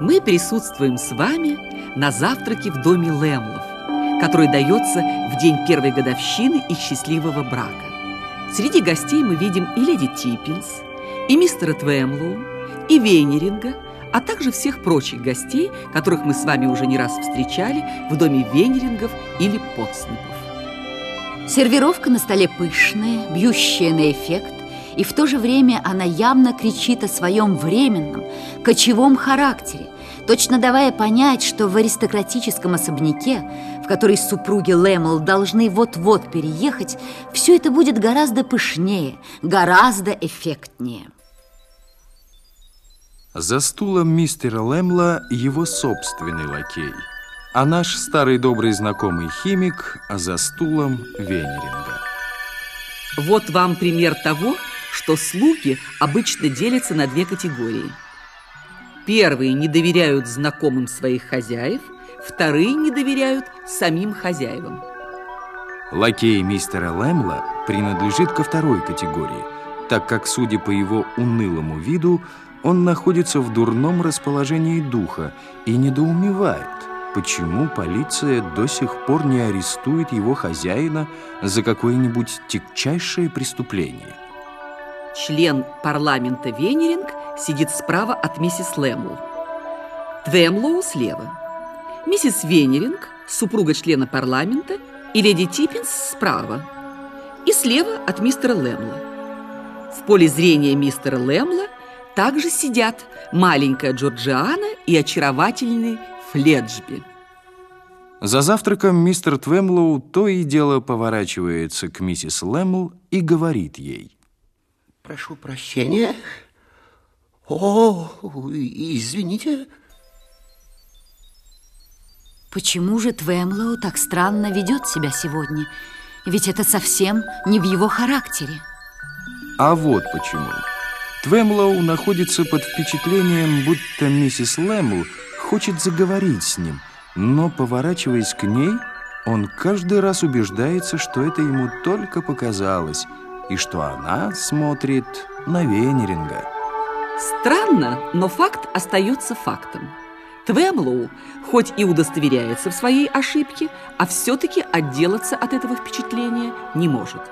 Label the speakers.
Speaker 1: мы присутствуем с вами на завтраке в доме Лемлов, который дается в день первой годовщины их счастливого брака. Среди гостей мы видим и леди Типпинс, и мистера Твемлоу, и Венеринга, а также всех прочих гостей, которых мы с вами уже не раз встречали в доме Венерингов или Потснепов.
Speaker 2: Сервировка на столе пышная, бьющая на эффект, и в то же время она явно кричит о своем временном, кочевом характере, точно давая понять, что в аристократическом особняке, в который супруги Лэмл должны вот-вот переехать, все это будет гораздо пышнее, гораздо эффектнее.
Speaker 3: За стулом мистера Лэмла его собственный лакей, а наш старый добрый знакомый химик за стулом Венеринга.
Speaker 1: Вот вам пример того, что слуги обычно делятся на две категории. Первые не доверяют знакомым своих хозяев, вторые не доверяют самим хозяевам.
Speaker 3: Лакей мистера Лэмла принадлежит ко второй категории, так как, судя по его унылому виду, он находится в дурном расположении духа и недоумевает, почему полиция до сих пор не арестует его хозяина за какое-нибудь тягчайшее преступление.
Speaker 1: Член парламента Венеринг сидит справа от миссис Лэмлоу. Твемлоу слева. Миссис Венеринг, супруга члена парламента, и леди Типпинс справа. И слева от мистера Лэмла. В поле зрения мистера Лэмла также сидят маленькая Джорджиана и очаровательный Фледжби.
Speaker 3: За завтраком мистер Твемлоу то и дело поворачивается к миссис Лэмл и говорит ей.
Speaker 4: Прошу прощения. О, извините.
Speaker 2: Почему же Твемлоу так странно ведет себя сегодня? Ведь это совсем не в его характере.
Speaker 3: А вот почему. Твемлоу находится под впечатлением, будто миссис Лэмл хочет заговорить с ним, но, поворачиваясь к ней, он каждый раз убеждается, что это ему только показалось, и что она смотрит на Венеринга.
Speaker 1: Странно, но факт остается фактом. Твемлоу хоть и удостоверяется в своей ошибке, а все-таки отделаться от этого впечатления не может.